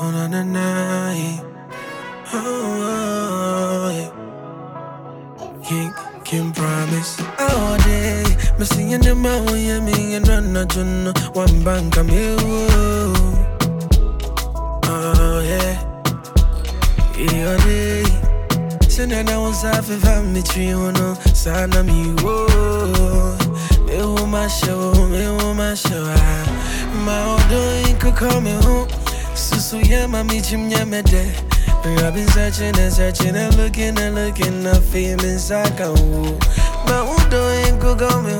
Oh, na na na, yeah. Oh, oh, yeah. King, can promise oh, all day. Me singing when you oh, mean and run to one bank. Oh yeah, yeah day. Send that I was half if I'm me tree no sign of me. Whoa, me who my show, me ah. my show. My old doing could call me home. Susu yeah, my me chim yeah me day. I've been searching and searching and looking and looking, I feel inside can woo. My ain't go go me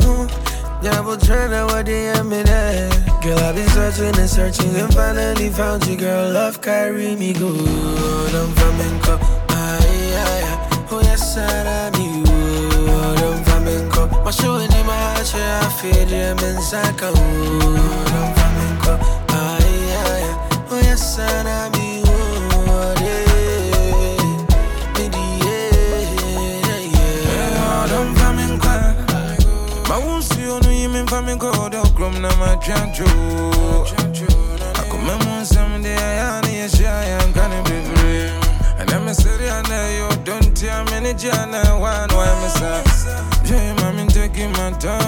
but trying to what they have me there. Girl, I've been searching and searching and finally found you, girl. Love carry me good. I'm flamenco. Ay, ay, ay. Oh, yes, I me good. I'm flamenco. My show in my heart, yeah, I feel them inside. I'm Ma wunsi onu yimi famine kwa Odo krom na ma chancho Akome munsem de ya ni ya shia ya nkani bibiri And I'm a city and yo don't tell me ni jana one why me sa Jay mami taking my time